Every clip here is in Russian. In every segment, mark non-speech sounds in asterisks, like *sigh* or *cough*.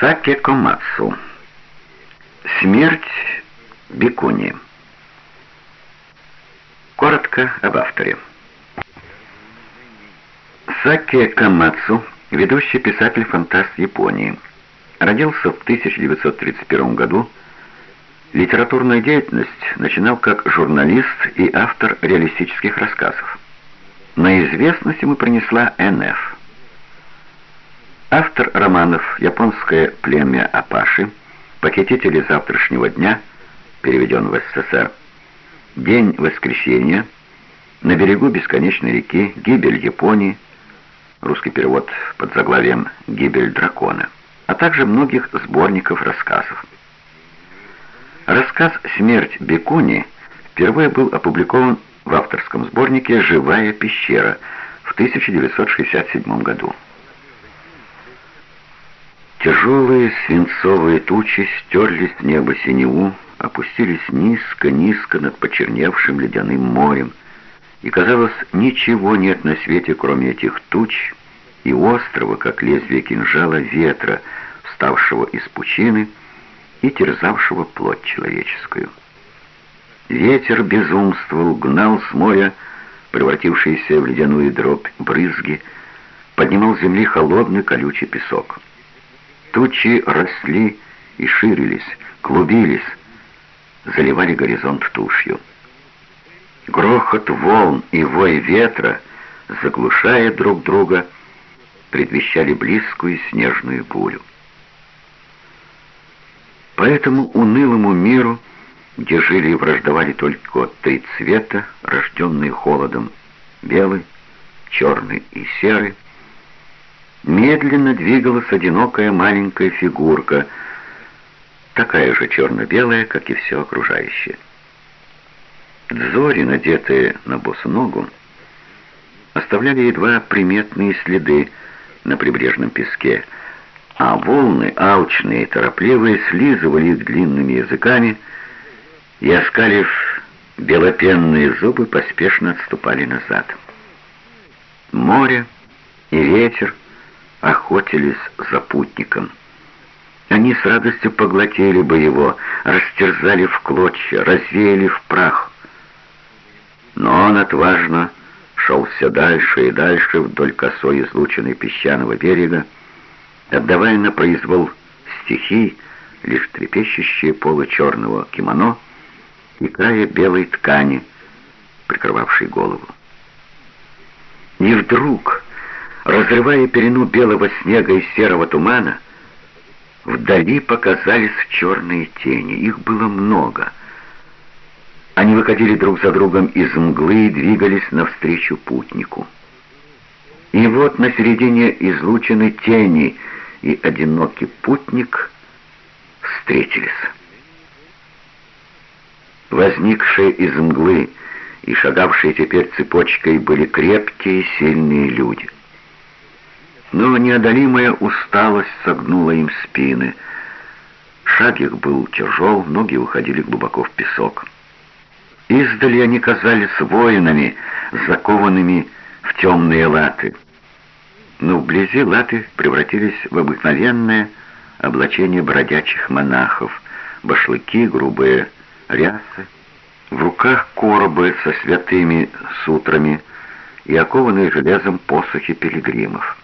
Саке Комацу. Смерть Бикуни. Коротко об авторе. Саке Камацу, ведущий писатель-фантаст Японии. Родился в 1931 году. Литературную деятельность начинал как журналист и автор реалистических рассказов. На известность ему принесла НФ. Автор романов «Японское племя Апаши», «Похитители завтрашнего дня», переведен в СССР, «День воскресенья», «На берегу бесконечной реки», «Гибель Японии», русский перевод под заглавием «Гибель дракона», а также многих сборников рассказов. Рассказ «Смерть Бекуни» впервые был опубликован в авторском сборнике «Живая пещера» в 1967 году. Тяжелые свинцовые тучи стерли с неба синеву, опустились низко-низко над почерневшим ледяным морем, и, казалось, ничего нет на свете, кроме этих туч и острого, как лезвие кинжала, ветра, вставшего из пучины и терзавшего плоть человеческую. Ветер безумствовал, гнал с моря, превратившиеся в ледяную дробь брызги, поднимал с земли холодный колючий песок. Тучи росли и ширились, клубились, заливали горизонт тушью. Грохот волн и вой ветра, заглушая друг друга, предвещали близкую снежную бурю. По этому унылому миру, где жили и враждовали только три цвета, рожденные холодом, белый, черный и серый, медленно двигалась одинокая маленькая фигурка, такая же черно-белая, как и все окружающее. Дзори, надетые на босу ногу, оставляли едва приметные следы на прибрежном песке, а волны, алчные и торопливые, слизывали их длинными языками и, оскалив белопенные зубы, поспешно отступали назад. Море и ветер охотились за путником. Они с радостью поглотили бы его, растерзали в клочья, развеяли в прах. Но он отважно шел все дальше и дальше вдоль косой излученной песчаного берега, отдавая на произвол стихий лишь трепещущие полы черного кимоно и края белой ткани, прикрывавшей голову. И вдруг разрывая перену белого снега и серого тумана, вдали показались черные тени. Их было много. Они выходили друг за другом из мглы и двигались навстречу путнику. И вот на середине излучены тени и одинокий путник встретились. Возникшие из мглы и шагавшие теперь цепочкой были крепкие и сильные люди — но неодолимая усталость согнула им спины. Шаг их был тяжел, ноги уходили глубоко в песок. Издали они казались воинами, закованными в темные латы. Но вблизи латы превратились в обыкновенное облачение бродячих монахов, башлыки, грубые рясы, в руках коробы со святыми сутрами и окованные железом посохи пилигримов.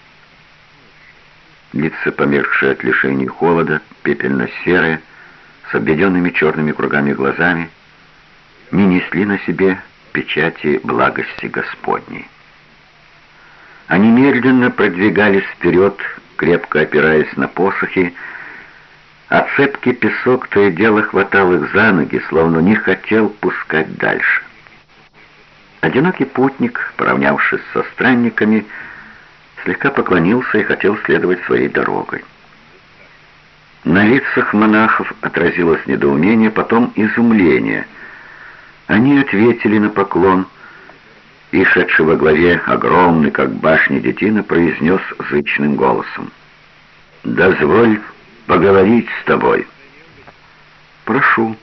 Лица, померкшие от лишений холода, пепельно-серые, с обведенными черными кругами глазами, не несли на себе печати благости Господней. Они медленно продвигались вперед, крепко опираясь на посохи, а цепкий песок то и дело хватал их за ноги, словно не хотел пускать дальше. Одинокий путник, поравнявшись со странниками, слегка поклонился и хотел следовать своей дорогой. На лицах монахов отразилось недоумение, потом изумление. Они ответили на поклон, и шедший во главе огромный, как башня детина, произнес зычным голосом. «Дозволь поговорить с тобой». «Прошу».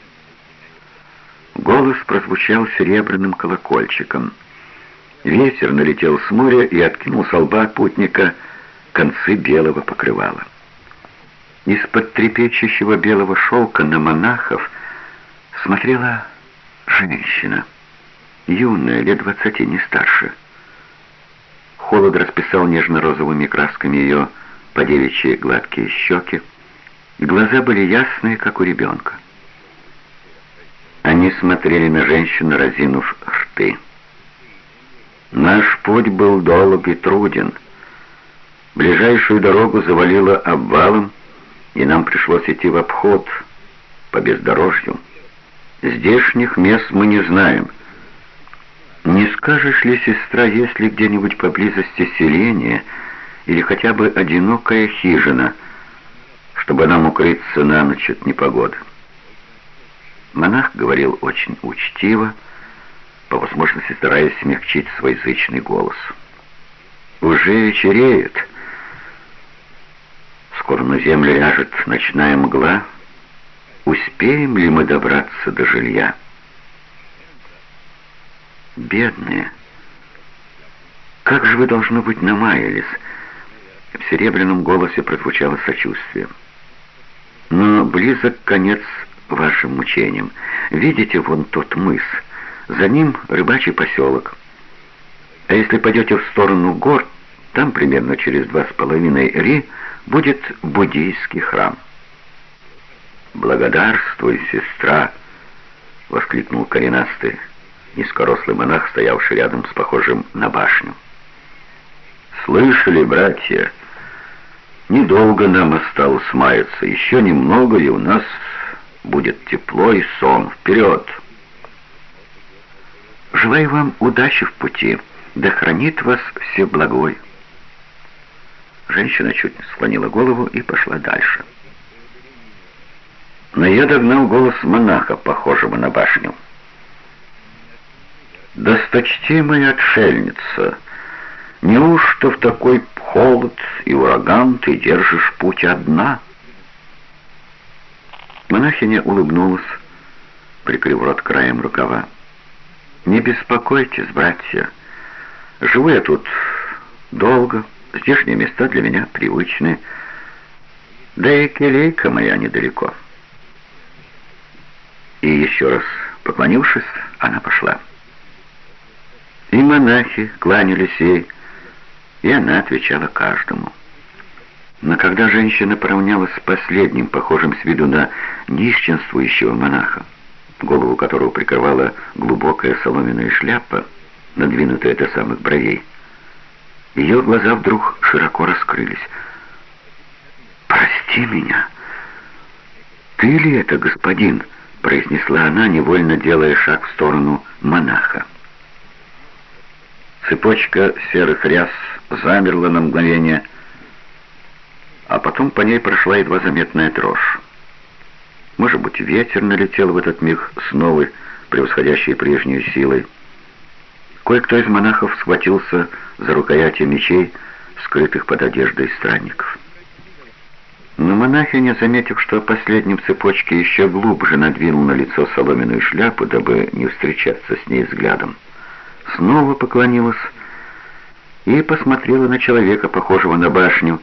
Голос прозвучал серебряным колокольчиком. Ветер налетел с моря и откинул с лба путника концы белого покрывала. Из-под трепещущего белого шелка на монахов смотрела женщина, юная, лет двадцати, не старше. Холод расписал нежно-розовыми красками ее подевичьи гладкие щеки, глаза были ясные, как у ребенка. Они смотрели на женщину, разинув рты. Наш путь был долг и труден. Ближайшую дорогу завалило обвалом, и нам пришлось идти в обход по бездорожью. Здешних мест мы не знаем. Не скажешь ли, сестра, есть ли где-нибудь поблизости селение или хотя бы одинокая хижина, чтобы нам укрыться на ночь от непогоды? Монах говорил очень учтиво, по возможности стараясь смягчить свой зычный голос. «Уже вечереет. Скоро на землю ляжет ночная мгла. Успеем ли мы добраться до жилья?» «Бедные! Как же вы, должно быть, намаялись!» В серебряном голосе прозвучало сочувствие. «Но близок конец вашим мучениям. Видите вон тот мыс? За ним рыбачий поселок. А если пойдете в сторону гор, там примерно через два с половиной ри будет буддийский храм. «Благодарствуй, сестра!» — воскликнул коренастый, низкорослый монах, стоявший рядом с похожим на башню. «Слышали, братья, недолго нам осталось маяться, еще немного, и у нас будет тепло и сон. Вперед!» Желаю вам удачи в пути, да хранит вас все благой. Женщина чуть склонила голову и пошла дальше. Но я догнал голос монаха, похожего на башню. «Досточтимая отшельница, неужто в такой холод и ураган ты держишь путь одна?» Монахиня улыбнулась, прикрыв рот краем рукава. «Не беспокойтесь, братья. Живу я тут долго, здешние места для меня привычны. Да и келейка моя недалеко». И еще раз поклонившись, она пошла. И монахи кланялись ей, и она отвечала каждому. Но когда женщина поравнялась с последним, похожим с виду на нищенствующего монаха, голову которого прикрывала глубокая соломенная шляпа, надвинутая до самых бровей. Ее глаза вдруг широко раскрылись. «Прости меня! Ты ли это, господин?» произнесла она, невольно делая шаг в сторону монаха. Цепочка серых ряс замерла на мгновение, а потом по ней прошла едва заметная дрожь. Может быть, ветер налетел в этот миг с новой, превосходящей прежнюю силой. Кое-кто из монахов схватился за рукояти мечей, скрытых под одеждой странников. Но монахиня, заметив, что последним цепочке еще глубже надвинул на лицо соломенную шляпу, дабы не встречаться с ней взглядом, снова поклонилась и посмотрела на человека, похожего на башню,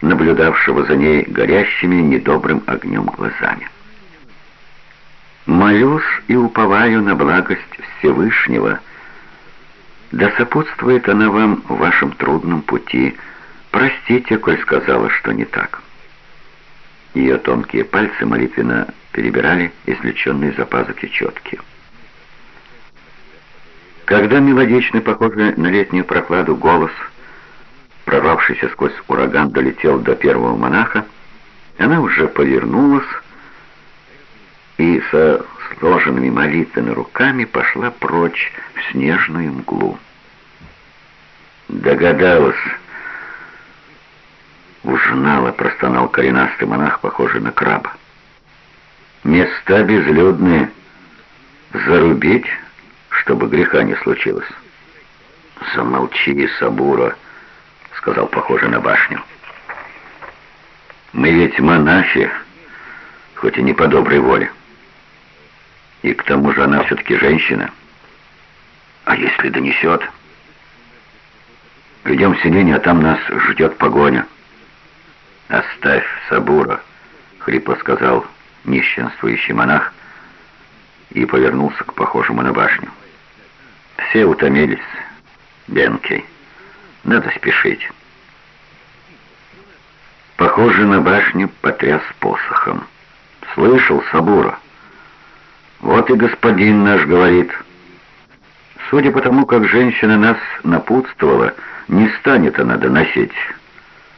наблюдавшего за ней горящими недобрым огнем глазами. «Молюсь и уповаю на благость Всевышнего. Да сопутствует она вам в вашем трудном пути. Простите, коль сказала, что не так». Ее тонкие пальцы молитвенно перебирали извлеченные за пазухи четки. Когда мелодичный, похожий на летнюю прохладу, голос — прорвавшийся сквозь ураган, долетел до первого монаха, она уже повернулась и со сложенными молитвенными руками пошла прочь в снежную мглу. Догадалась. Узнала, простонал коренастый монах, похожий на краба. Места безлюдные. Зарубить, чтобы греха не случилось. Замолчи, Сабура сказал, похоже на башню. «Мы ведь монахи, хоть и не по доброй воле. И к тому же она все-таки женщина. А если донесет? Идем в селение, а там нас ждет погоня. Оставь, Сабура». хрипло сказал нищенствующий монах и повернулся к похожему на башню. Все утомились, Бенкей. Надо спешить. Похоже на башню потряс посохом. Слышал, Сабура? Вот и господин наш говорит. Судя по тому, как женщина нас напутствовала, не станет она доносить,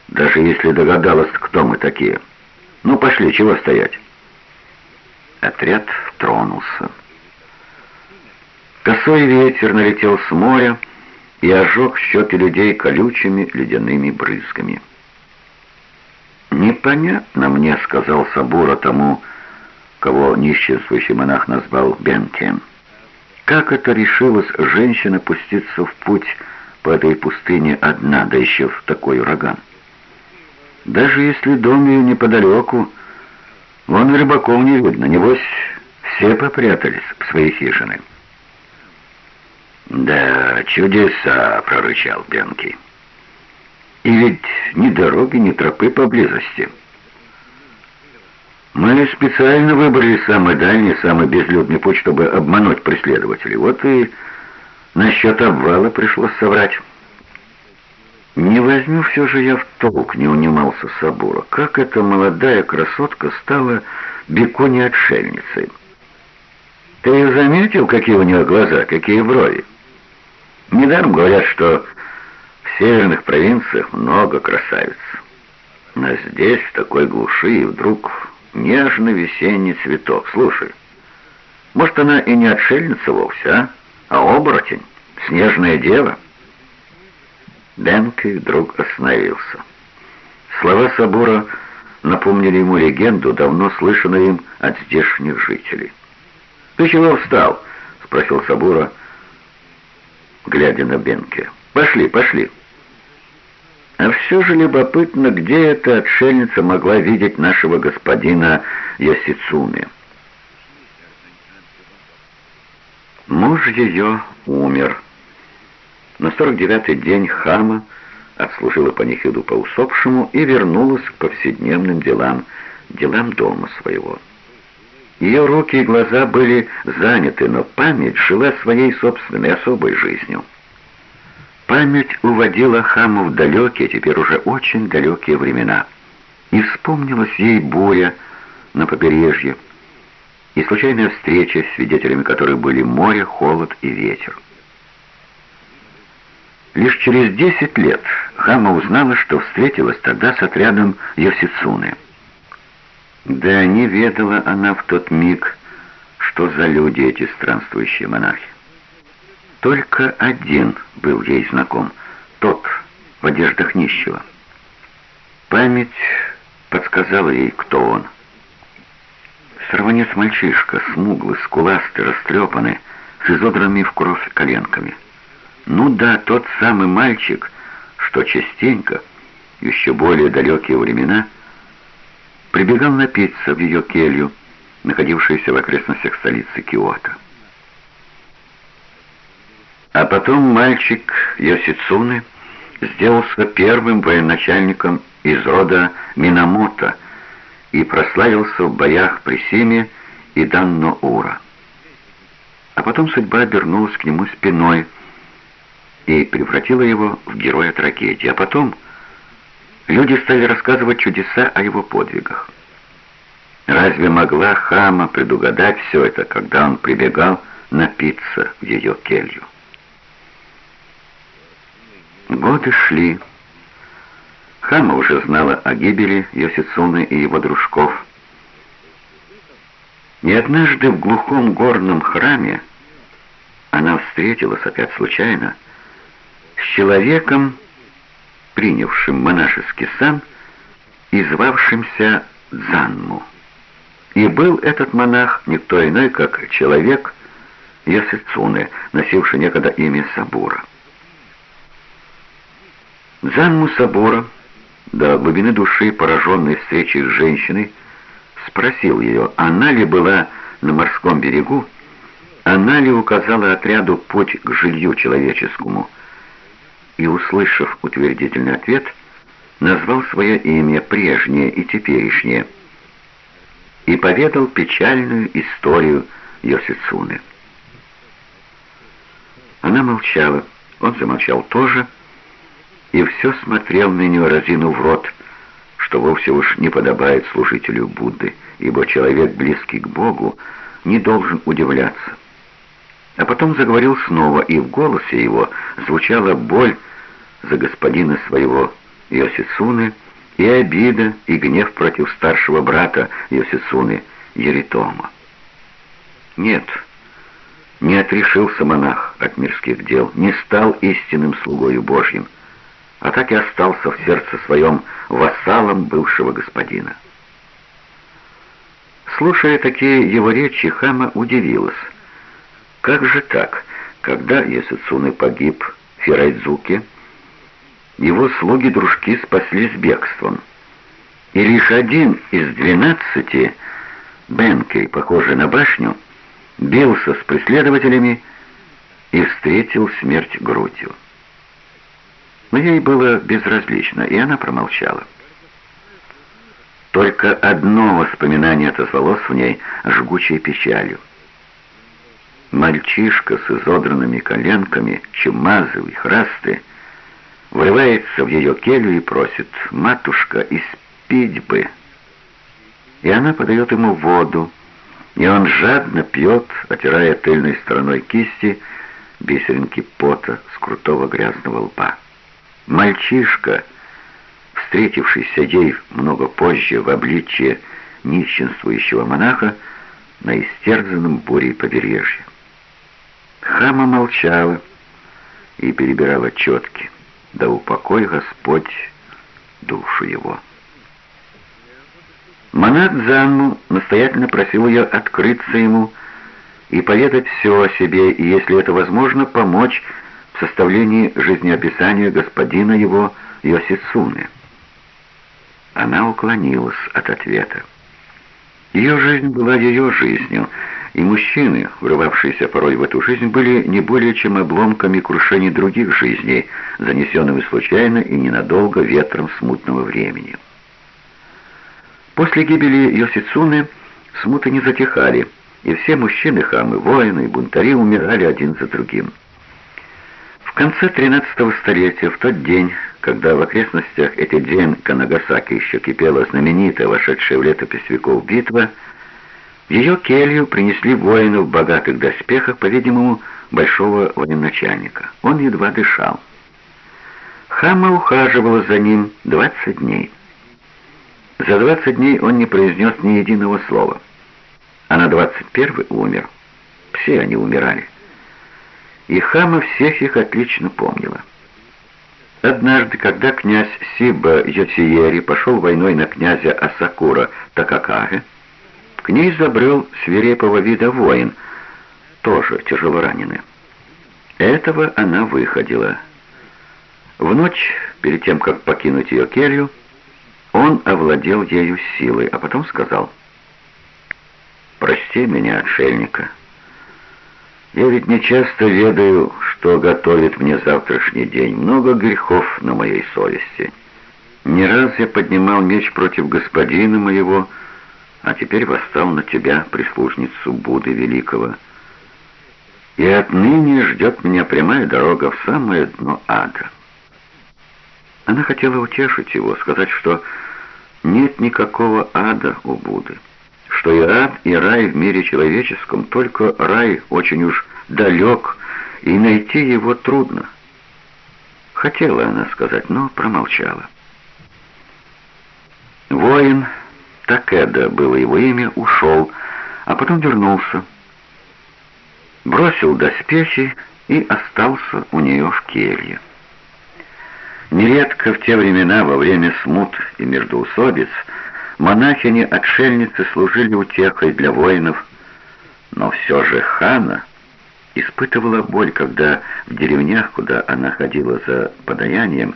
даже если догадалась, кто мы такие. Ну, пошли, чего стоять? Отряд тронулся. Косой ветер налетел с моря и ожег щеки людей колючими ледяными брызгами. «Непонятно мне», — сказал Сабура тому, кого нищенствующий монах назвал Бентием. «Как это решилась женщина пуститься в путь по этой пустыне одна, да еще в такой ураган? Даже если дом ее неподалеку, вон рыбаков не видно, небось, все попрятались в свои хижины». «Да, чудеса!» — прорычал Бенки. «И ведь ни дороги, ни тропы поблизости». «Мы специально выбрали самый дальний, самый безлюдный путь, чтобы обмануть преследователей. Вот и насчет обвала пришлось соврать». «Не возьму все же я в толк», — не унимался Сабура. «Как эта молодая красотка стала бекони-отшельницей?» «Ты заметил, какие у нее глаза, какие брови?» Недаром говорят, что в северных провинциях много красавиц. Но здесь, в такой глуши, вдруг нежный весенний цветок. Слушай, может, она и не отшельница вовсе, а? А оборотень, снежная дева? Бенки вдруг остановился. Слова собора напомнили ему легенду, давно слышанную им от здешних жителей. «Ты чего встал?» — спросил Сабура, — глядя на Бенке. «Пошли, пошли». А все же любопытно, где эта отшельница могла видеть нашего господина Ясицуны. Муж ее умер. На сорок девятый день Хама отслужила панихиду по усопшему и вернулась к повседневным делам, делам дома своего. Ее руки и глаза были заняты, но память жила своей собственной особой жизнью. Память уводила Хаму в далекие, теперь уже очень далекие времена. И вспомнилась ей буря на побережье, и случайная встреча, свидетелями которой были море, холод и ветер. Лишь через десять лет Хама узнала, что встретилась тогда с отрядом Йосицуны. Да не ведала она в тот миг, что за люди эти странствующие монахи. Только один был ей знаком, тот в одеждах нищего. Память подсказала ей, кто он. Сорванец мальчишка, смуглый, скуластый, растрепанный, с изодранными в кровь коленками. Ну да, тот самый мальчик, что частенько, еще более далекие времена, прибегал напиться в ее келью, находившуюся в окрестностях столицы Киото. А потом мальчик Йосицуны сделался первым военачальником из рода Минамото и прославился в боях при Симе и Данно-Ура. А потом судьба обернулась к нему спиной и превратила его в героя трагедии. А потом Люди стали рассказывать чудеса о его подвигах. Разве могла Хама предугадать все это, когда он прибегал напиться в ее келью? Годы шли. Хама уже знала о гибели Йосицуны и его дружков. И однажды в глухом горном храме она встретилась опять случайно с человеком, принявшим монашеский сан и звавшимся Дзанму. И был этот монах никто иной, как человек Ясыцуны, носивший некогда имя Сабура. Дзанму Сабура, до глубины души, пораженной встречей с женщиной, спросил ее, она ли была на морском берегу, она ли указала отряду путь к жилью человеческому, и, услышав утвердительный ответ, назвал свое имя прежнее и теперешнее, и поведал печальную историю Йосицуны. Она молчала, он замолчал тоже, и все смотрел на нее, разинув рот, что вовсе уж не подобает служителю Будды, ибо человек, близкий к Богу, не должен удивляться. А потом заговорил снова, и в голосе его звучала боль за господина своего Йосицуны, и обида, и гнев против старшего брата Йосицуны, Еритома. Нет, не отрешился монах от мирских дел, не стал истинным слугою Божьим, а так и остался в сердце своем вассалом бывшего господина. Слушая такие его речи, Хама удивилась. Как же так, когда Ясуцуны погиб в его слуги-дружки спаслись бегством, и лишь один из двенадцати, Бенкей, похожий на башню, бился с преследователями и встретил смерть грудью. Но ей было безразлично, и она промолчала. Только одно воспоминание отозвалось в ней жгучей печалью. Мальчишка с изодранными коленками, чумазовый, храсты, врывается в ее келью и просит «Матушка, испить бы!» И она подает ему воду, и он жадно пьет, отирая тыльной стороной кисти бисеринки пота с крутого грязного лба. Мальчишка, встретившийся ей много позже в обличье нищенствующего монаха на истерзанном бурей побережье. Хама молчала и перебирала четки. Да упокой Господь душу его. Монах Занму настоятельно просил ее открыться ему и поведать все о себе, и, если это возможно, помочь составлении жизнеописания господина его Йосицуны. Она уклонилась от ответа. Ее жизнь была ее жизнью, и мужчины, врывавшиеся порой в эту жизнь, были не более чем обломками крушений других жизней, занесенными случайно и ненадолго ветром смутного времени. После гибели Йосицуны смуты не затихали, и все мужчины, хамы, воины и бунтари умирали один за другим. Конце 13-го столетия, в тот день, когда в окрестностях Этидзенка Нагасаки еще кипела знаменитая, вошедшая в летопись веков битва, ее келью принесли воинов в богатых доспехах, по-видимому, большого военачальника. Он едва дышал. Хама ухаживала за ним 20 дней. За 20 дней он не произнес ни единого слова. А на 21 умер. Все они умирали. И Хама всех их отлично помнила. Однажды, когда князь Сиба Йосиери пошел войной на князя Асакура Такакаге, к ней забрел свирепого вида воин, тоже тяжело раненый. Этого она выходила. В ночь, перед тем, как покинуть ее келью, он овладел ею силой, а потом сказал, «Прости меня, отшельника. Я ведь не часто ведаю, что готовит мне завтрашний день. Много грехов на моей совести. Не раз я поднимал меч против господина моего, а теперь восстал на тебя, прислужницу Будды Великого. И отныне ждет меня прямая дорога в самое дно ада». Она хотела утешить его, сказать, что нет никакого ада у Будды, что и ад, и рай в мире человеческом, только рай очень уж далек, и найти его трудно. Хотела она сказать, но промолчала. Воин, Такеда было его имя, ушел, а потом вернулся. Бросил доспехи и остался у нее в келье. Нередко в те времена, во время смут и междоусобиц, монахини-отшельницы служили утехой для воинов, но все же хана испытывала боль, когда в деревнях, куда она ходила за подаянием,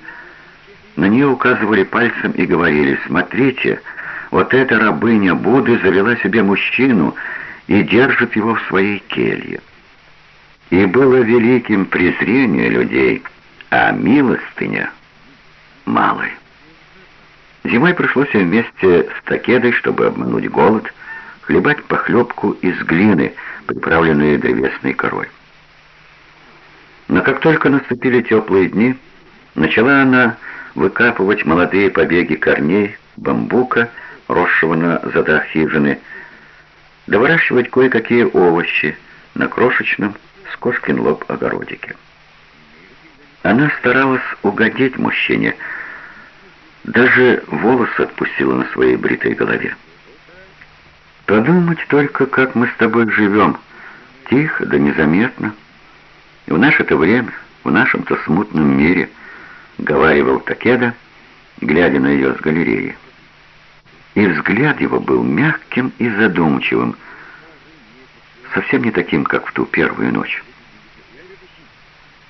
на нее указывали пальцем и говорили «Смотрите, вот эта рабыня Будды завела себе мужчину и держит его в своей келье». И было великим презрение людей, а милостыня — малой. Зимой пришлось вместе с Такедой, чтобы обмануть голод, хлебать похлебку из глины, приправленную древесной корой. Но как только наступили теплые дни, начала она выкапывать молодые побеги корней, бамбука, росшего на задах хижины, да выращивать кое-какие овощи на крошечном с кошкин лоб огородике. Она старалась угодить мужчине, даже волосы отпустила на своей бритой голове. Подумать только, как мы с тобой живем, тихо да незаметно. И в наше-то время, в нашем-то смутном мире, говаривал Такеда, глядя на ее с галереи. И взгляд его был мягким и задумчивым, совсем не таким, как в ту первую ночь.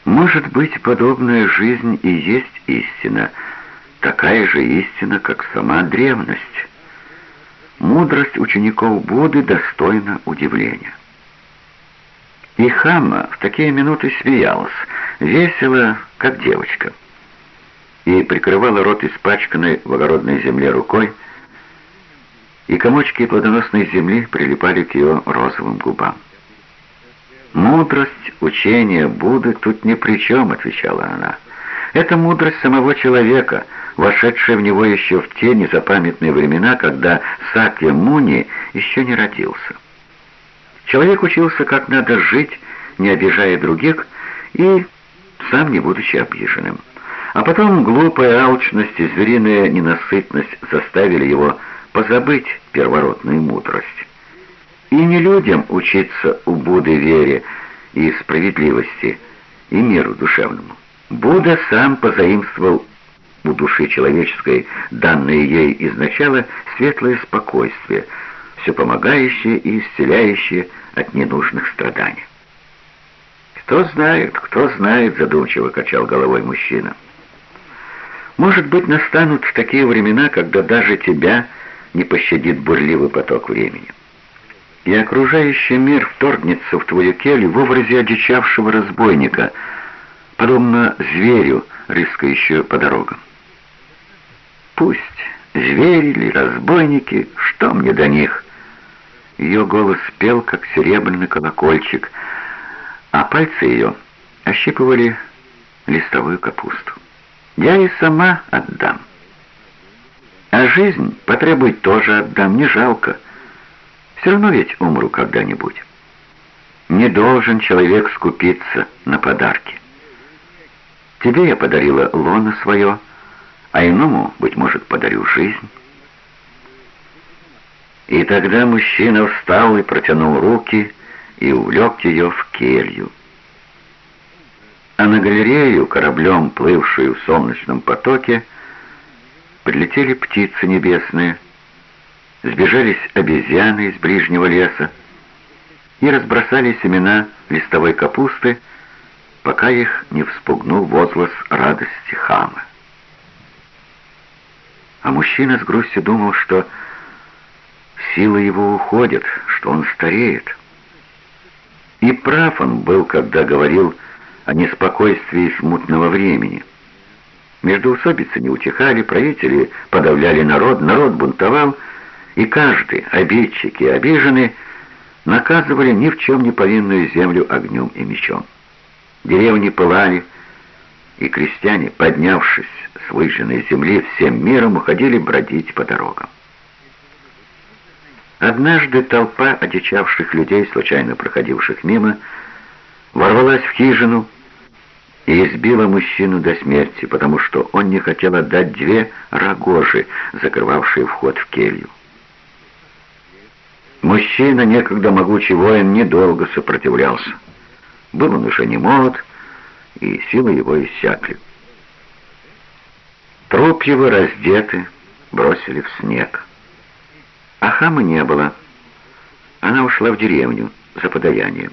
Может быть, подобная жизнь и есть истина, такая же истина, как сама древность. Мудрость учеников Будды достойна удивления. И Хамма в такие минуты смеялась, весело, как девочка, и прикрывала рот испачканной в огородной земле рукой, и комочки плодоносной земли прилипали к ее розовым губам. «Мудрость учения Будды тут ни при чем», — отвечала она. «Это мудрость самого человека, вошедшая в него еще в те незапамятные времена, когда Сакья Муни еще не родился. Человек учился, как надо жить, не обижая других, и сам не будучи обиженным. А потом глупая алчность и звериная ненасытность заставили его позабыть первородную мудрость. И не людям учиться у Будды вере и справедливости, и миру душевному. Будда сам позаимствовал у души человеческой, данное ей изначало, светлое спокойствие, все помогающее и исцеляющее от ненужных страданий. «Кто знает, кто знает», — задумчиво качал головой мужчина. «Может быть, настанут такие времена, когда даже тебя не пощадит бурливый поток времени. И окружающий мир вторгнется в твою келью в образе одичавшего разбойника, подобно зверю, рыскающего по дорогам. Пусть звери или разбойники, что мне до них? Ее голос пел, как серебряный колокольчик, а пальцы ее ощипывали листовую капусту. Я и сама отдам. А жизнь потребует тоже отдам, не жалко. Все равно ведь умру когда-нибудь. Не должен человек скупиться на подарки. Тебе я подарила лоно свое, а иному, быть может, подарю жизнь. И тогда мужчина встал и протянул руки и увлек ее в келью. А на галерею, кораблем, плывшую в солнечном потоке, Прилетели птицы небесные, сбежались обезьяны из ближнего леса и разбросали семена листовой капусты, пока их не вспугнул возглас радости хамы. А мужчина с грустью думал, что силы его уходят, что он стареет. И прав он был, когда говорил о неспокойствии смутного времени — Междоусобицы не утихали, правители подавляли народ, народ бунтовал, и каждый, обидчики и обиженные, наказывали ни в чем не повинную землю огнем и мечом. Деревни пылали, и крестьяне, поднявшись с выжженной земли, всем миром уходили бродить по дорогам. Однажды толпа одичавших людей, случайно проходивших мимо, ворвалась в хижину, и избила мужчину до смерти, потому что он не хотел отдать две рогожи, закрывавшие вход в келью. Мужчина, некогда могучий воин, недолго сопротивлялся. Был он уже не молод, и силы его иссякли. Труп его раздеты, бросили в снег. А хамы не было. Она ушла в деревню за подаянием.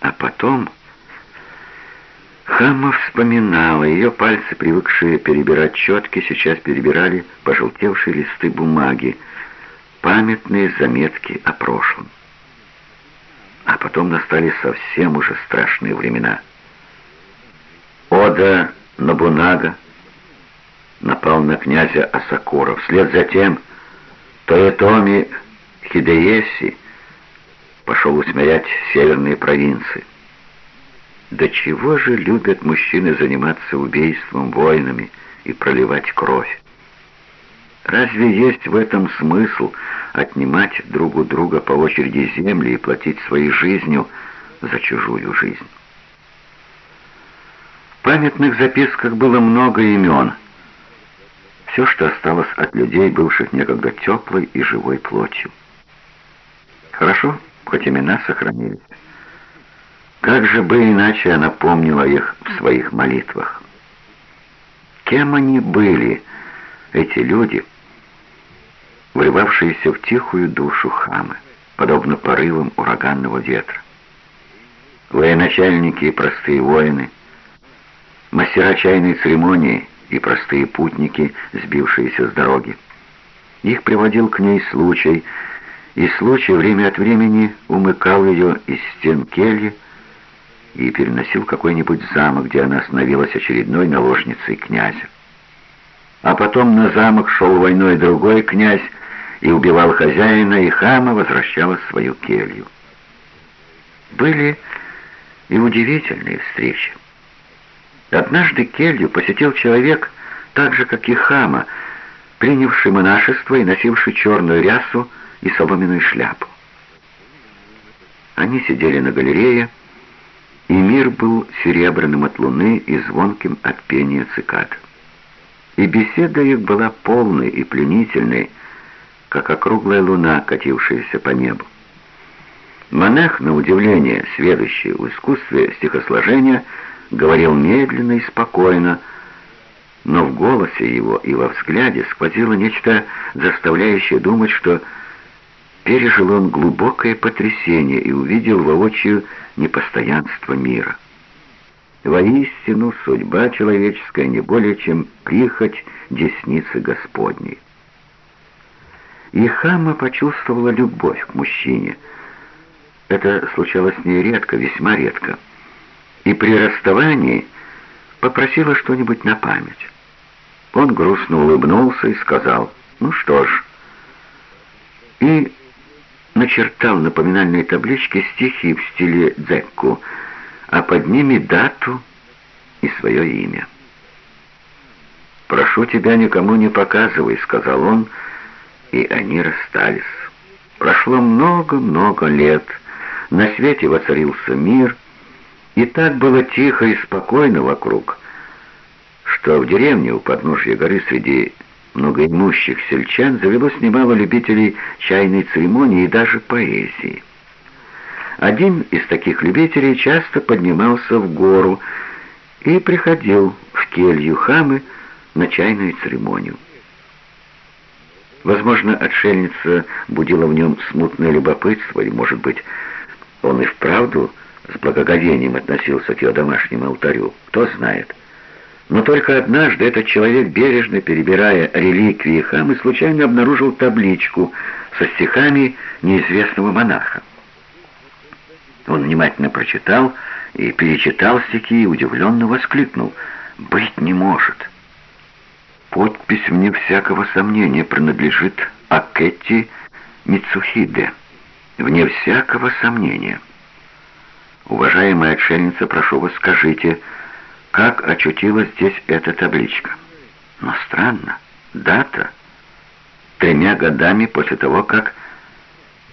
А потом... Хамма вспоминала, ее пальцы, привыкшие перебирать четки, сейчас перебирали пожелтевшие листы бумаги, памятные заметки о прошлом. А потом настали совсем уже страшные времена. Ода Набунага напал на князя Асакура. Вслед за тем Тоетоми Хидееси пошел усмирять северные провинции. До чего же любят мужчины заниматься убийством, войнами и проливать кровь? Разве есть в этом смысл отнимать друг у друга по очереди земли и платить своей жизнью за чужую жизнь? В памятных записках было много имен. Все, что осталось от людей, бывших некогда теплой и живой плотью. Хорошо, хоть имена сохранились. Как же бы иначе она помнила их в своих молитвах? Кем они были, эти люди, врывавшиеся в тихую душу хамы, подобно порывам ураганного ветра? Военачальники и простые воины, мастера чайной церемонии и простые путники, сбившиеся с дороги. Их приводил к ней случай, и случай время от времени умыкал ее из стен кельи и переносил в какой-нибудь замок, где она становилась очередной наложницей князя. А потом на замок шел войной другой князь и убивал хозяина, и хама возвращалась свою келью. Были и удивительные встречи. Однажды келью посетил человек, так же, как и хама, принявший монашество и носивший черную рясу и соломенную шляпу. Они сидели на галерее, и мир был серебряным от луны и звонким от пения цикад. И беседа их была полной и пленительной, как округлая луна, катившаяся по небу. Монах, на удивление, сведущий в искусстве стихосложения, говорил медленно и спокойно, но в голосе его и во взгляде сквозило нечто, заставляющее думать, что пережил он глубокое потрясение и увидел воочию непостоянство мира. Воистину, судьба человеческая не более чем прихоть десницы Господней. И Хама почувствовала любовь к мужчине. Это случалось с ней редко, весьма редко. И при расставании попросила что-нибудь на память. Он грустно улыбнулся и сказал, «Ну что ж». И начертал на поминальной табличке стихи в стиле дзекку, а под ними дату и свое имя. «Прошу тебя, никому не показывай», — сказал он, и они расстались. Прошло много-много лет, на свете воцарился мир, и так было тихо и спокойно вокруг, что в деревне у подножья горы среди многоимущих сельчан завелось немало любителей чайной церемонии и даже поэзии. Один из таких любителей часто поднимался в гору и приходил в келью хамы на чайную церемонию. Возможно, отшельница будила в нем смутное любопытство, или, может быть, он и вправду с благоговением относился к ее домашнему алтарю. Кто знает. Но только однажды этот человек, бережно перебирая реликвии хамы, случайно обнаружил табличку со стихами неизвестного монаха. Он внимательно прочитал и перечитал стихи и удивленно воскликнул. «Быть не может!» Подпись, вне всякого сомнения, принадлежит Акетти Мицухиде. Вне всякого сомнения. Уважаемая отшельница, прошу вас, скажите, как очутилась здесь эта табличка. Но странно, дата тремя годами после того, как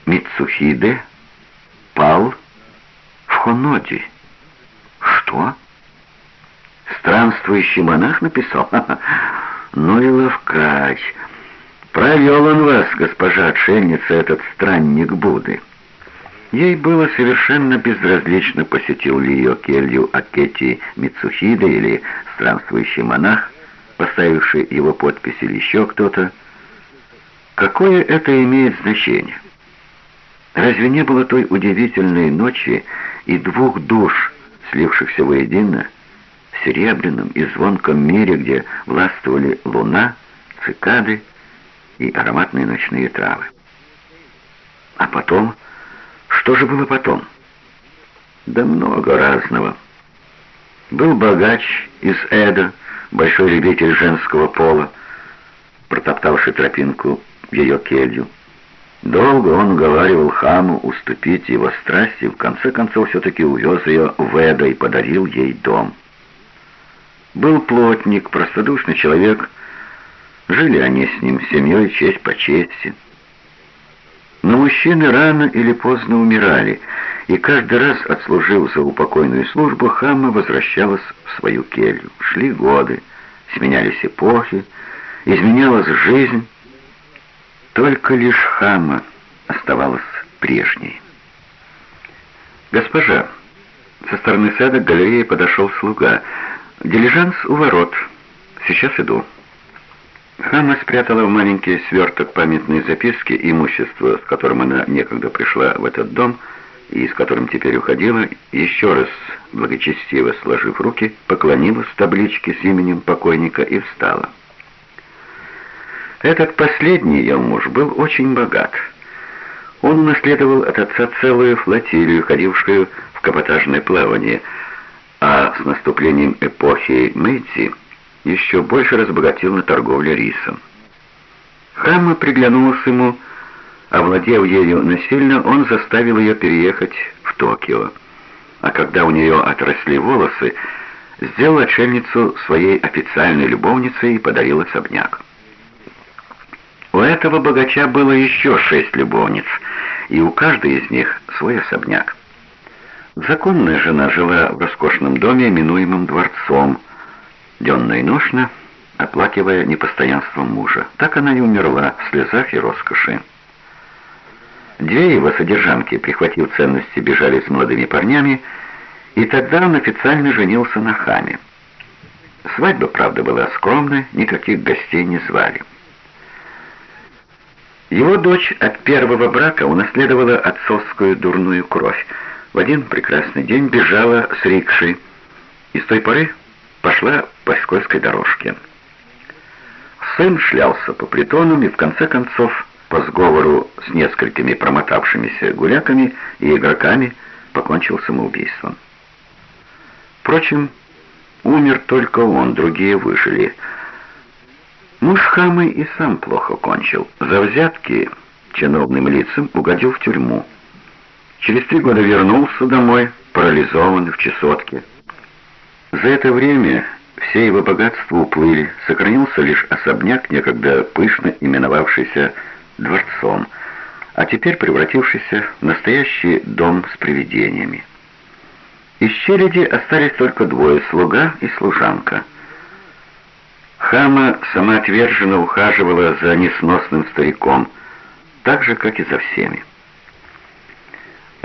Мицухиде пал в Хоноди. Что? Странствующий монах написал? *laughs* Ну и ловкач. Провел он вас, госпожа отшельница, этот странник Будды. Ей было совершенно безразлично, посетил ли ее келью Акети Мицухида или странствующий монах, поставивший его подпись или еще кто-то. Какое это имеет значение? Разве не было той удивительной ночи и двух душ, слившихся воедино, серебряном и звонком мире, где властвовали луна, цикады и ароматные ночные травы? А потом... Что же было потом? Да много разного. Был богач из Эда, большой любитель женского пола, протоптавший тропинку ее келью. Долго он уговаривал хаму уступить его страсти, в конце концов все-таки увез ее в Эдо и подарил ей дом. Был плотник, простодушный человек. Жили они с ним семьей честь по чести. Но мужчины рано или поздно умирали, и каждый раз, отслужив за упокойную службу, Хама возвращалась в свою келью. Шли годы, сменялись эпохи, изменялась жизнь. Только лишь Хама оставалась прежней. «Госпожа!» Со стороны сада к галерее подошел слуга. «Дилижанс у ворот. Сейчас иду». Хама спрятала в маленький сверток памятные записки имущество, с которым она некогда пришла в этот дом, и с которым теперь уходила, еще раз, благочестиво сложив руки, поклонилась табличке с именем покойника и встала. Этот последний ее муж был очень богат. Он унаследовал от отца целую флотилию, ходившую в каботажное плавание, а с наступлением эпохи Мэйдзи еще больше разбогател на торговле рисом. Хамма приглянулась ему, овладев ею насильно, он заставил ее переехать в Токио, а когда у нее отросли волосы, сделал отшельницу своей официальной любовницей и подарил особняк. У этого богача было еще шесть любовниц, и у каждой из них свой особняк. Законная жена жила в роскошном доме, именуемом дворцом, денно и ношно, оплакивая непостоянством мужа. Так она и умерла в слезах и роскоши. Две его содержанки, прихватив ценности, бежали с молодыми парнями, и тогда он официально женился на хаме. Свадьба, правда, была скромной, никаких гостей не звали. Его дочь от первого брака унаследовала отцовскую дурную кровь. В один прекрасный день бежала с рикшей и с той поры пошла по скользкой дорожке. Сын шлялся по притонам и в конце концов по сговору с несколькими промотавшимися гуляками и игроками покончил самоубийством. Впрочем, умер только он, другие выжили – Муж Хамы и сам плохо кончил. За взятки чиновным лицам угодил в тюрьму. Через три года вернулся домой, парализованный в чесотке. За это время все его богатства уплыли, сохранился лишь особняк, некогда пышно именовавшийся дворцом, а теперь превратившийся в настоящий дом с привидениями. Из череди остались только двое, слуга и служанка — Хама самоотверженно ухаживала за несносным стариком, так же, как и за всеми.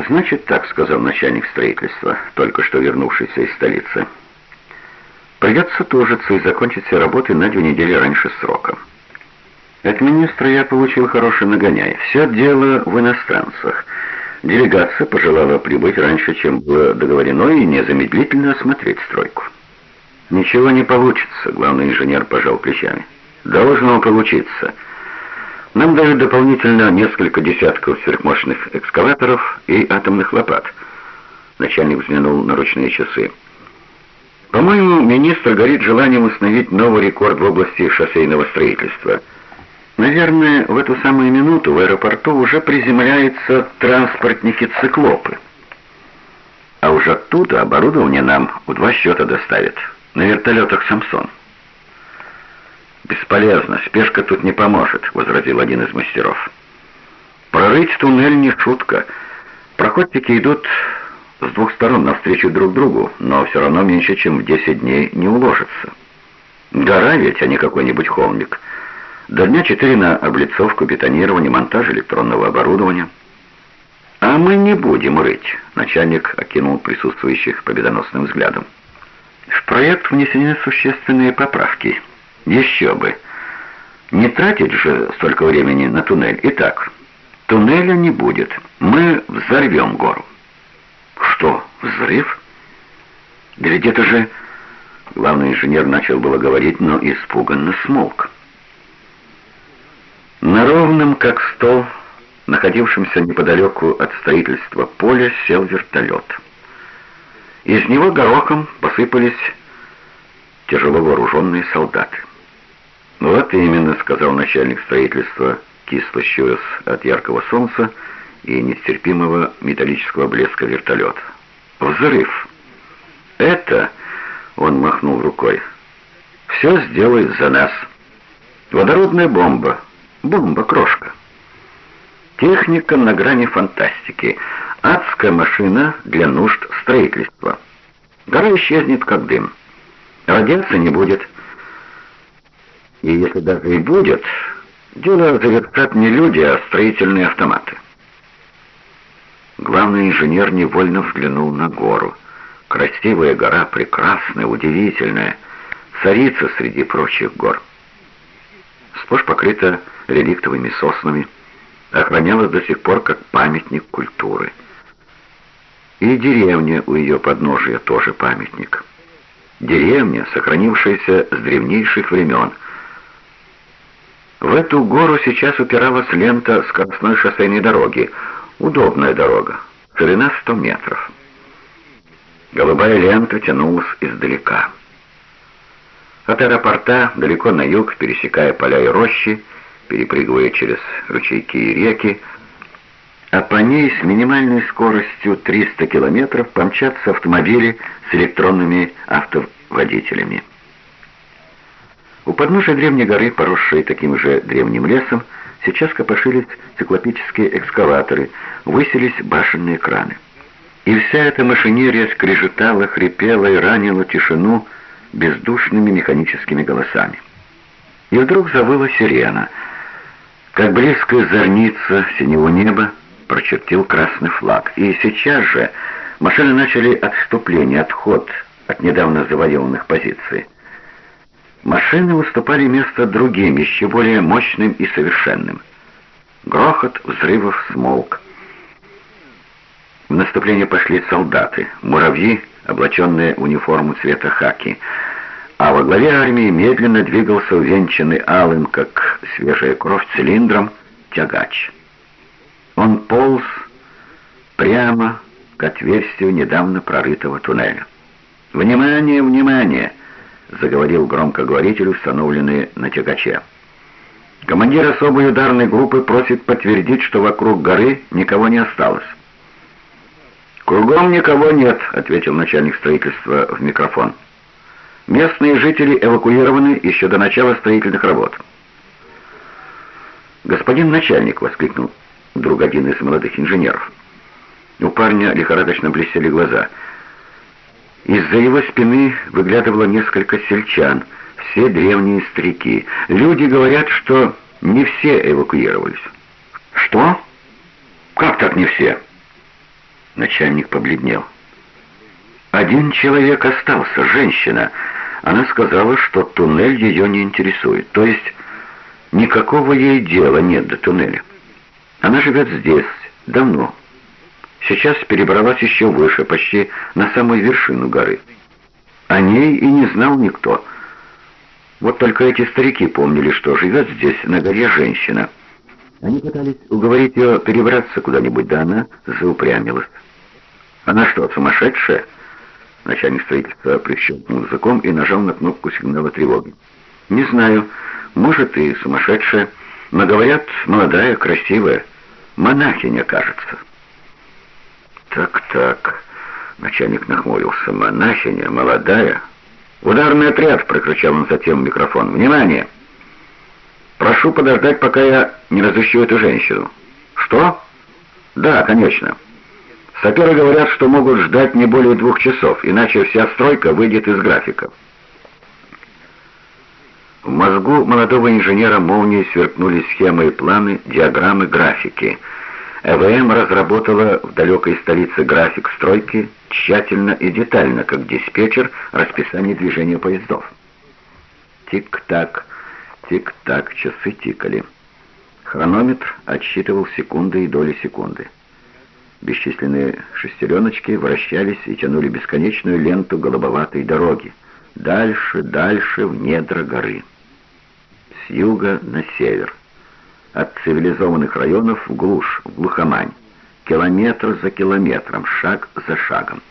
«Значит так», — сказал начальник строительства, только что вернувшийся из столицы. «Придется тужиться и закончить все работы на две недели раньше срока». От министра я получил хороший нагоняй. Все дело в иностранцах. Делегация пожелала прибыть раньше, чем было договорено, и незамедлительно осмотреть стройку. «Ничего не получится», — главный инженер пожал плечами. «Должно получиться. Нам дают дополнительно несколько десятков сверхмощных экскаваторов и атомных лопат». Начальник взглянул на ручные часы. «По-моему, министр горит желанием установить новый рекорд в области шоссейного строительства. Наверное, в эту самую минуту в аэропорту уже приземляются транспортники-циклопы. А уже оттуда оборудование нам в два счета доставят» на вертолетах «Самсон». «Бесполезно, спешка тут не поможет», — возразил один из мастеров. «Прорыть туннель не шутка. Проходчики идут с двух сторон навстречу друг другу, но все равно меньше, чем в 10 дней не уложится. Гора ведь, а не какой-нибудь холмик. До дня четыре на облицовку, бетонирование, монтаж электронного оборудования». «А мы не будем рыть», — начальник окинул присутствующих победоносным взглядом. В проект внесены существенные поправки. Еще бы. Не тратить же столько времени на туннель. Итак, туннеля не будет. Мы взорвем гору. Что, взрыв? Да ведь это же... Главный инженер начал было говорить, но испуганно смолк. На ровном, как стол, находившемся неподалеку от строительства поля, сел вертолет. Из него горохом посыпались тяжело вооруженные солдаты. «Вот именно», — сказал начальник строительства кисло от яркого солнца и нестерпимого металлического блеска вертолета. «Взрыв! Это...» — он махнул рукой. «Все сделает за нас. Водородная бомба. Бомба-крошка. Техника на грани фантастики. Адская машина для нужд строительства. Гора исчезнет, как дым. Радиации не будет. И если даже и будет, дело завершат не люди, а строительные автоматы. Главный инженер невольно взглянул на гору. Красивая гора, прекрасная, удивительная, царица среди прочих гор. Сплошь покрыта реликтовыми соснами, охранялась до сих пор как памятник культуры. И деревня у ее подножия тоже памятник. Деревня, сохранившаяся с древнейших времен. В эту гору сейчас упиралась лента скоростной шоссейной дороги. Удобная дорога, ширина 100 метров. Голубая лента тянулась издалека. От аэропорта далеко на юг, пересекая поля и рощи, перепрыгивая через ручейки и реки, а по ней с минимальной скоростью 300 километров помчатся автомобили с электронными автоводителями. У подножия древней горы, поросшей таким же древним лесом, сейчас копошились циклопические экскаваторы, высились башенные краны. И вся эта машинерия скрежетала, хрипела и ранила тишину бездушными механическими голосами. И вдруг завыла сирена. Как близкая зорница синего неба прочертил красный флаг. И сейчас же машины начали отступление, отход от недавно завоеванных позиций. Машины уступали место другим, еще более мощным и совершенным. Грохот взрывов смолк. В наступление пошли солдаты, муравьи, облаченные в униформу цвета хаки, а во главе армии медленно двигался увенчанный алым, как свежая кровь, цилиндром тягач. Он полз прямо к отверстию недавно прорытого туннеля. «Внимание, внимание!» — заговорил громкоговоритель, установленный на тягаче. «Командир особой ударной группы просит подтвердить, что вокруг горы никого не осталось». «Кругом никого нет», — ответил начальник строительства в микрофон. «Местные жители эвакуированы еще до начала строительных работ». «Господин начальник!» — воскликнул вдруг один из молодых инженеров. У парня лихорадочно блестели глаза. Из-за его спины выглядывало несколько сельчан, все древние старики. Люди говорят, что не все эвакуировались. «Что? Как так не все?» Начальник побледнел. Один человек остался, женщина. Она сказала, что туннель ее не интересует. То есть никакого ей дела нет до туннеля. Она живет здесь, давно. Сейчас перебралась еще выше, почти на самую вершину горы. О ней и не знал никто. Вот только эти старики помнили, что живет здесь на горе женщина. Они пытались уговорить ее перебраться куда-нибудь, да она заупрямилась. «Она что, сумасшедшая?» Начальник строительства прищелкнул языком и нажал на кнопку сигнала тревоги. «Не знаю, может и сумасшедшая, но, говорят, молодая, красивая, монахиня, кажется». «Так-так», — начальник нахмурился, — «монахиня, молодая». «Ударный отряд!» — прокричал он затем в микрофон. «Внимание! Прошу подождать, пока я не разыщу эту женщину». «Что?» «Да, конечно». Саперы говорят, что могут ждать не более двух часов, иначе вся стройка выйдет из графика. В мозгу молодого инженера молнией сверкнули схемы и планы, диаграммы, графики. ЭВМ разработала в далекой столице график стройки тщательно и детально, как диспетчер расписание движения поездов. Тик-так, тик-так, часы тикали. Хронометр отсчитывал секунды и доли секунды. Бесчисленные шестереночки вращались и тянули бесконечную ленту голубоватой дороги. Дальше, дальше, в недра горы. С юга на север. От цивилизованных районов в глушь, в глухомань. Километр за километром, шаг за шагом.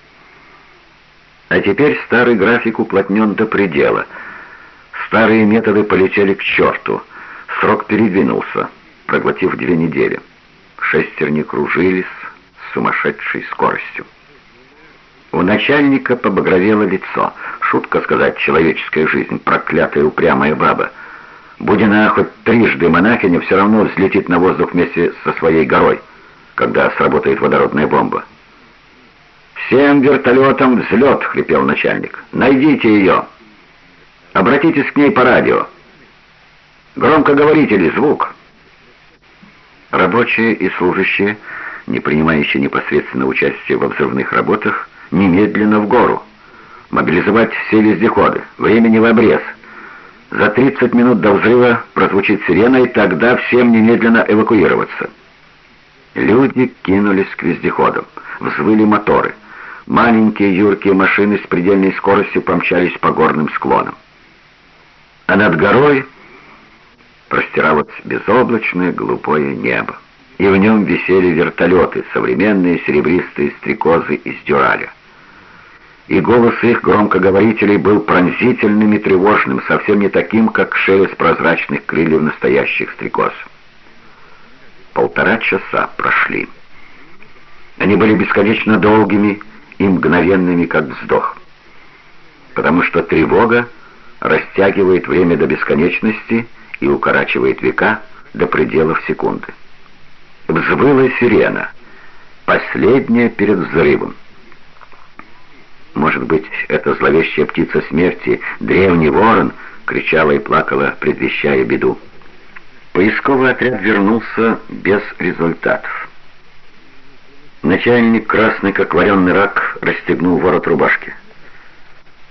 А теперь старый график уплотнен до предела. Старые методы полетели к черту. Срок передвинулся. проглотив две недели. Шестерни кружились с сумасшедшей скоростью. У начальника побагровело лицо. Шутка сказать, человеческая жизнь, проклятая упрямая баба. Будь она хоть трижды монахиня, все равно взлетит на воздух вместе со своей горой, когда сработает водородная бомба. «Всем вертолетам взлет!» — хрипел начальник. «Найдите ее! Обратитесь к ней по радио! Громкоговорители, звук!» Рабочие и служащие, не принимающие непосредственно участие во взрывных работах, немедленно в гору. Мобилизовать все вездеходы. Времени в обрез. За 30 минут до взрыва прозвучит сирена, и тогда всем немедленно эвакуироваться. Люди кинулись к вездеходам. Взвыли моторы. Маленькие юркие машины с предельной скоростью помчались по горным склонам. А над горой простиралось безоблачное голубое небо, и в нем висели вертолеты, современные серебристые стрекозы из дюраля. И голос их громкоговорителей был пронзительным и тревожным, совсем не таким, как шелест прозрачных крыльев настоящих стрекоз. Полтора часа прошли. Они были бесконечно долгими и мгновенными, как вздох. Потому что тревога растягивает время до бесконечности и укорачивает века до пределов секунды. Взвыла сирена, последняя перед взрывом. Может быть, эта зловещая птица смерти, древний ворон, кричала и плакала, предвещая беду. Поисковый отряд вернулся без результатов. Начальник, красный как вареный рак, расстегнул ворот рубашки.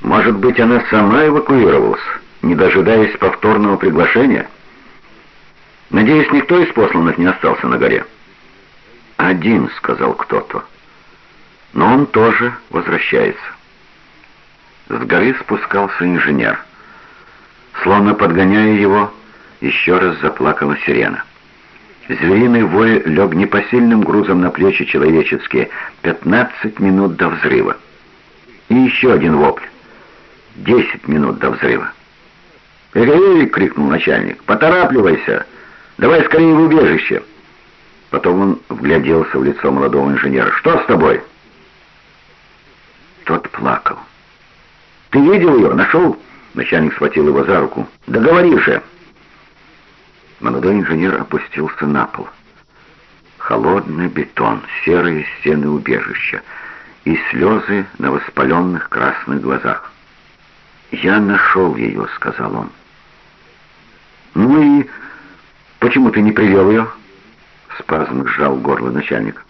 Может быть, она сама эвакуировалась, не дожидаясь повторного приглашения? Надеюсь, никто из посланных не остался на горе. «Один», — сказал кто-то. «Но он тоже возвращается». С горы спускался инженер. Словно подгоняя его, еще раз заплакала сирена. Звериный вой лег непосильным грузом на плечи человеческие. Пятнадцать минут до взрыва. И еще один вопль. Десять минут до взрыва. «Эй!» — крикнул начальник. «Поторапливайся! Давай скорее в убежище!» Потом он вгляделся в лицо молодого инженера. «Что с тобой?» Тот плакал. «Ты видел ее? Нашел?» Начальник схватил его за руку. «Да говори же!» Молодой инженер опустился на пол. Холодный бетон, серые стены убежища и слезы на воспаленных красных глазах. «Я нашел ее», — сказал он. «Ну и почему ты не привел ее?» Спазм сжал горло начальник.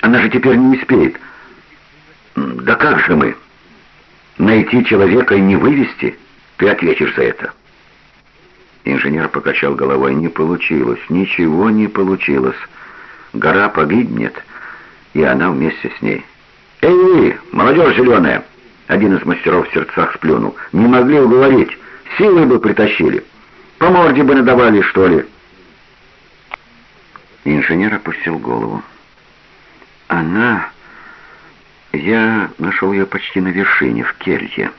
«Она же теперь не успеет». «Да как же мы? Найти человека и не вывести? Ты ответишь за это». Инженер покачал головой. Не получилось, ничего не получилось. Гора погибнет, и она вместе с ней. «Эй, молодежь зеленая!» Один из мастеров в сердцах сплюнул. «Не могли уговорить, силой бы притащили. По морде бы надавали, что ли?» Инженер опустил голову. «Она...» Я нашел ее почти на вершине, в келье.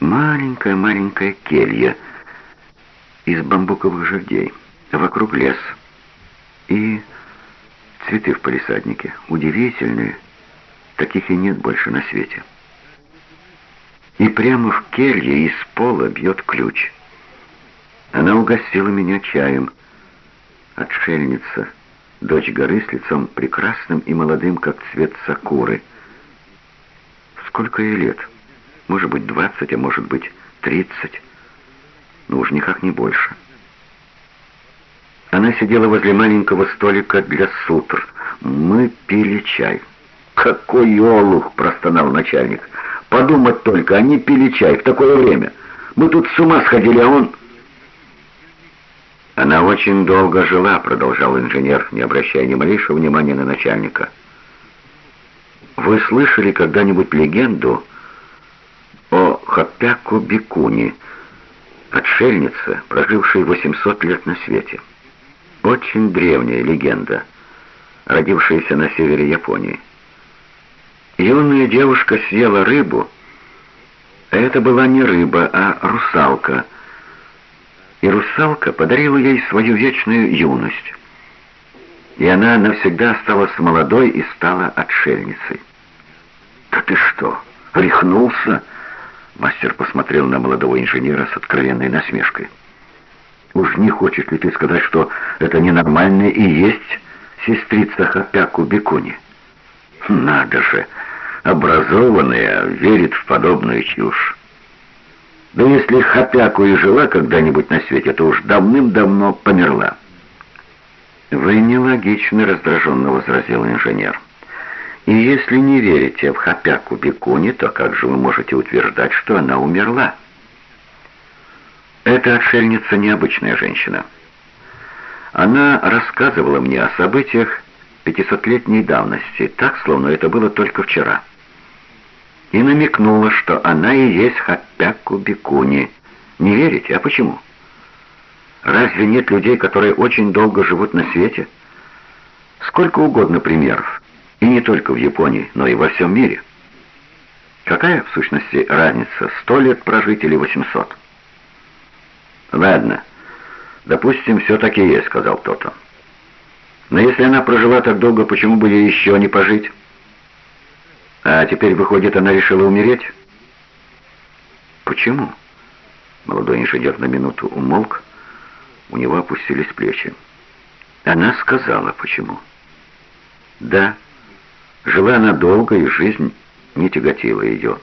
Маленькая-маленькая келья — из бамбуковых жердей, вокруг лес. И цветы в палисаднике, удивительные, таких и нет больше на свете. И прямо в келье из пола бьет ключ. Она угостила меня чаем. Отшельница, дочь горы с лицом прекрасным и молодым, как цвет сакуры. Сколько ей лет? Может быть, двадцать, а может быть, тридцать но уж никак не больше. Она сидела возле маленького столика для сутр. Мы пили чай. «Какой олух!» — простонал начальник. «Подумать только, они пили чай в такое время. Мы тут с ума сходили, а он...» «Она очень долго жила», — продолжал инженер, не обращая ни малейшего внимания на начальника. «Вы слышали когда-нибудь легенду о Хапяку Бикуни?» Отшельница, прожившая 800 лет на свете. Очень древняя легенда, родившаяся на севере Японии. Юная девушка съела рыбу, это была не рыба, а русалка. И русалка подарила ей свою вечную юность. И она навсегда осталась молодой и стала отшельницей. «Да ты что, рехнулся?» Мастер посмотрел на молодого инженера с откровенной насмешкой. «Уж не хочешь ли ты сказать, что это ненормальное и есть сестрица Хапяку Бекуни?» «Надо же! Образованная верит в подобную чушь. Да если Хапяку и жила когда-нибудь на свете, то уж давным-давно померла». «Вы нелогично раздраженно возразил инженер». И если не верите в Хапяку Бекуни, то как же вы можете утверждать, что она умерла? Эта отшельница необычная женщина. Она рассказывала мне о событиях пятисотлетней давности, так, словно это было только вчера. И намекнула, что она и есть Хапяку Бекуни. Не верите? А почему? Разве нет людей, которые очень долго живут на свете? Сколько угодно примеров. И не только в Японии, но и во всем мире. Какая, в сущности, разница, сто лет прожить или восемьсот? Ладно, допустим, все таки есть, сказал кто-то. Но если она прожила так долго, почему бы ей еще не пожить? А теперь, выходит, она решила умереть? Почему? Молодой инженер на минуту умолк, у него опустились плечи. Она сказала, почему. Да, Жила она долго, и жизнь не тяготила ее.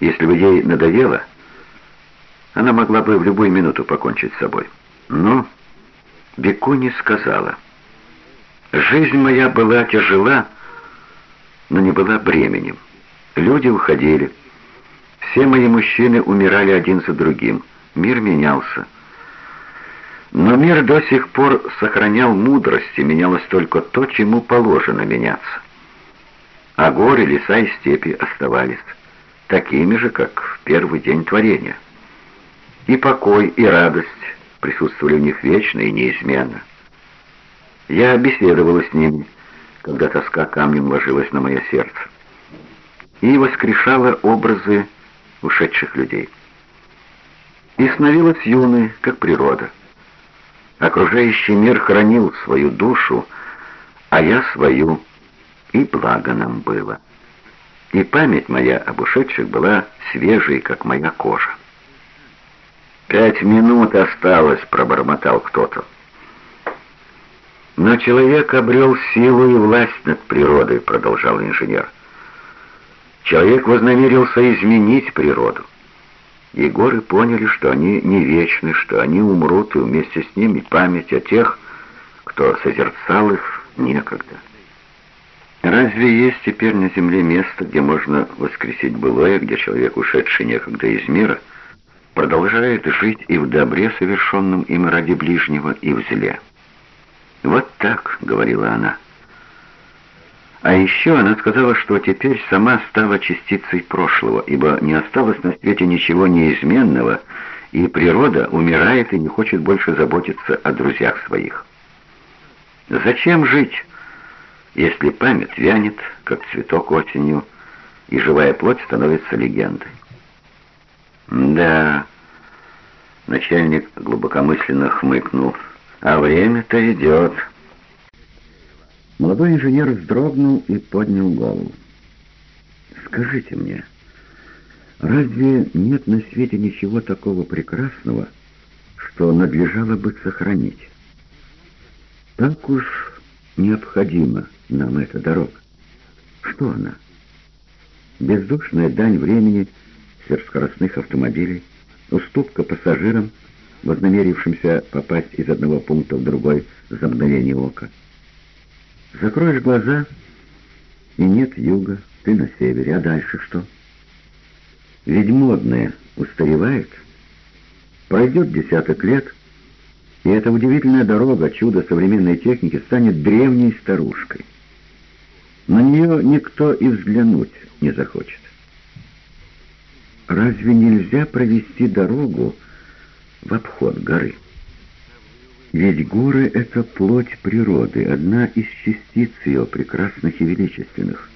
Если бы ей надоело, она могла бы в любую минуту покончить с собой. Но Бекуни сказала, «Жизнь моя была тяжела, но не была бременем. Люди уходили. Все мои мужчины умирали один за другим. Мир менялся. Но мир до сих пор сохранял мудрость, и менялось только то, чему положено меняться а горы, леса и степи оставались такими же, как в первый день творения. И покой, и радость присутствовали у них вечно и неизменно. Я беседовала с ними, когда тоска камнем ложилась на мое сердце, и воскрешала образы ушедших людей. И становилась юной, как природа. Окружающий мир хранил свою душу, а я свою и благо нам было. И память моя об ушедших была свежей, как моя кожа. «Пять минут осталось», — пробормотал кто-то. «Но человек обрел силу и власть над природой», — продолжал инженер. «Человек вознамерился изменить природу. И горы поняли, что они не вечны, что они умрут, и вместе с ними память о тех, кто созерцал их некогда». Разве есть теперь на земле место, где можно воскресить былое, где человек, ушедший некогда из мира, продолжает жить и в добре, совершенном им ради ближнего, и в зле? «Вот так», — говорила она. А еще она сказала, что теперь сама стала частицей прошлого, ибо не осталось на свете ничего неизменного, и природа умирает и не хочет больше заботиться о друзьях своих. «Зачем жить?» Если память вянет, как цветок осенью, и живая плоть становится легендой. Да, начальник глубокомысленно хмыкнул, а время-то идет. Молодой инженер вздрогнул и поднял голову. «Скажите мне, разве нет на свете ничего такого прекрасного, что надлежало бы сохранить? Так уж необходимо» нам эта дорога? Что она? Бездушная дань времени сверхскоростных автомобилей, уступка пассажирам, вознамерившимся попасть из одного пункта в другой за мгновение ока. Закроешь глаза, и нет юга, ты на севере, а дальше что? Ведь модное устаревает. Пройдет десяток лет, и эта удивительная дорога, чудо современной техники, станет древней старушкой. На нее никто и взглянуть не захочет. Разве нельзя провести дорогу в обход горы? Ведь горы — это плоть природы, одна из частиц ее прекрасных и величественных.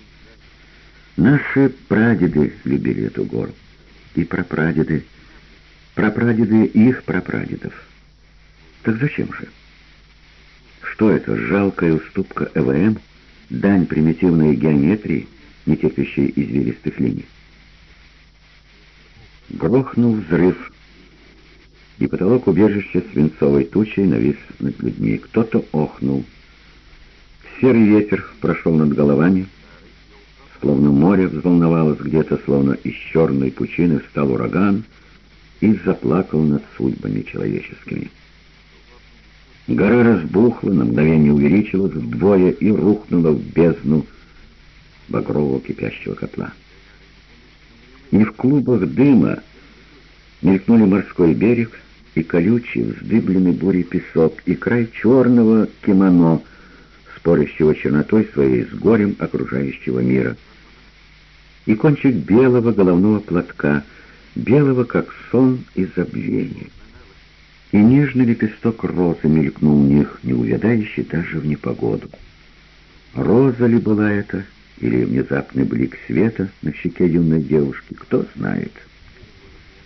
Наши прадеды любили эту гору, и прапрадеды, прапрадеды их прапрадедов — Так зачем же? Что это, жалкая уступка ЭВМ, дань примитивной геометрии, не терпящей извилистых линий? Грохнул взрыв, и потолок убежища свинцовой тучей навис над людьми. Кто-то охнул. Серый ветер прошел над головами, словно море взволновалось где-то, словно из черной пучины встал ураган и заплакал над судьбами человеческими. Гора разбухла, на мгновение увеличилась вдвое и рухнула в бездну багрового кипящего котла. И в клубах дыма мелькнули морской берег и колючий, вздыбленный бурей песок, и край черного кимоно, спорящего чернотой своей с горем окружающего мира, и кончик белого головного платка, белого, как сон и забвение. И нежный лепесток розы мелькнул у них, не увядающий даже в непогоду. Роза ли была это, или внезапный блик света на щеке юной девушки, кто знает.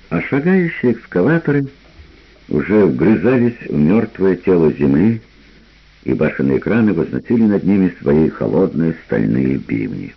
А шагающие экскаваторы уже вгрызались в мертвое тело земли, и башенные краны возносили над ними свои холодные стальные бивни.